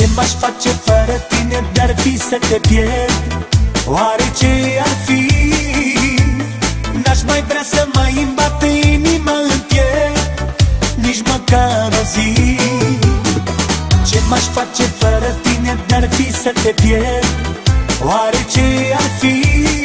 Ce m-aș face fără tine Dar fi să te pierd Oare ce ar fi? N-aș mai vrea să mai îmi bate inima în piept Nici măcar o zi Ce m-aș face fără tine Dar fi să te pierd Oare ce ar fi?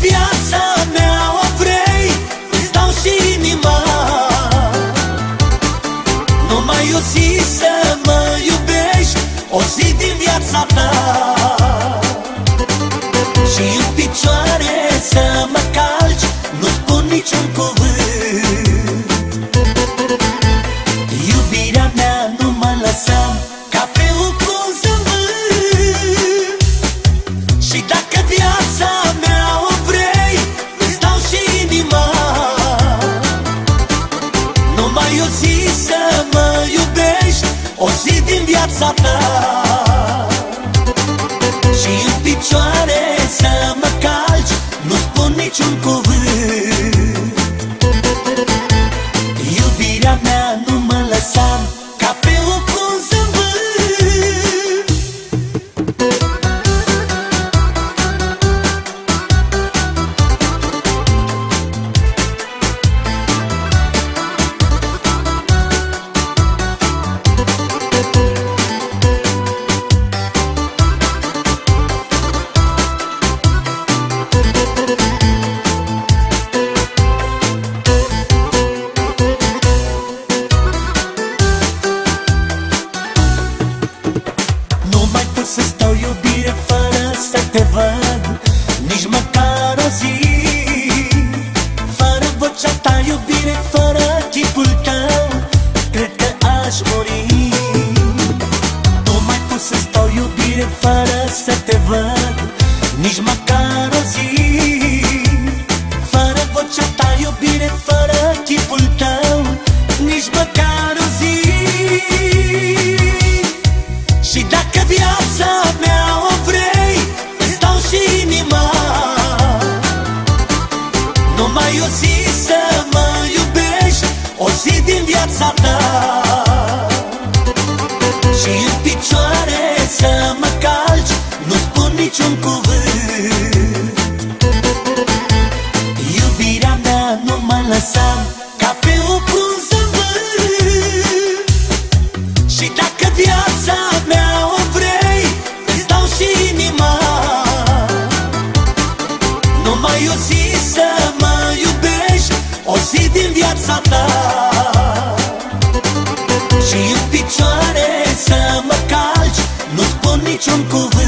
Viața mea o vrei Îți dau și inima. Numai o zi să mă iubești O zi din viața ta din ta iubire, fără chipul tău Cred că aș muri. Nu mai pot să stau iubire fără să te văd Nici măcar o zi. Fără vocea ta iubire, fără să mă calci Nu spun niciun cuvânt. Iubirea mea nu mă lăsa Ca pe un zâmbânt și dacă viața mea o vrei Îți dau și inima. Numai o zi să mă iubești O zi din viața ta Și în picioare